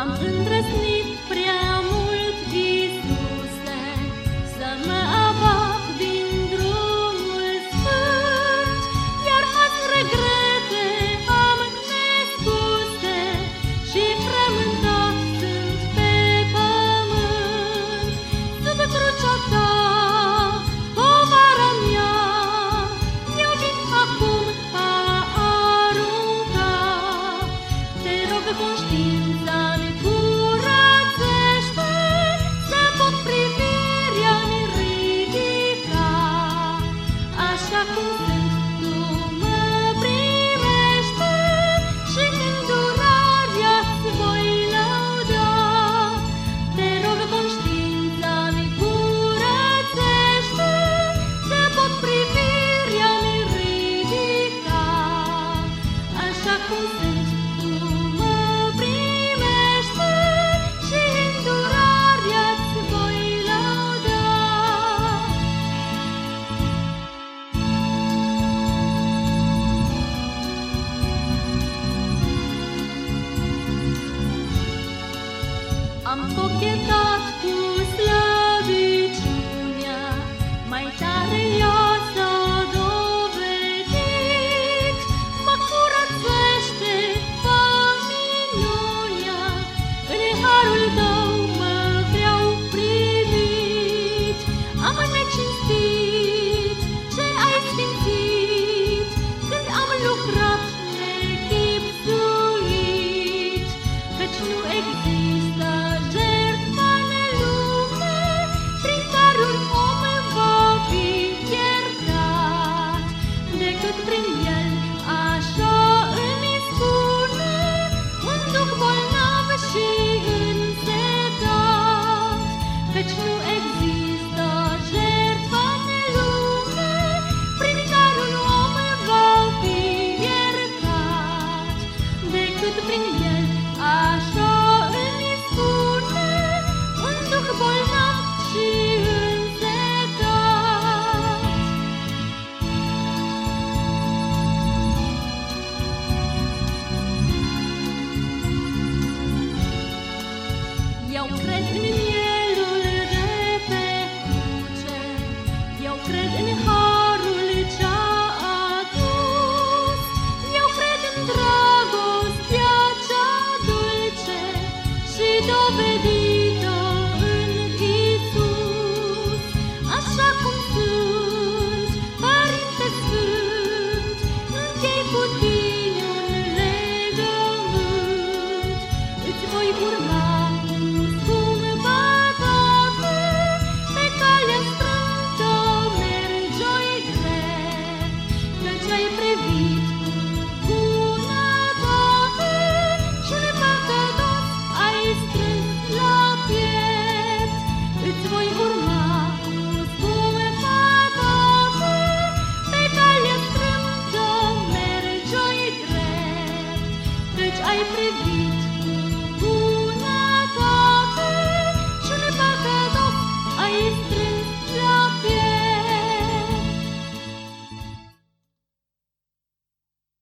Am îndrăznit Bye. Eu ai privit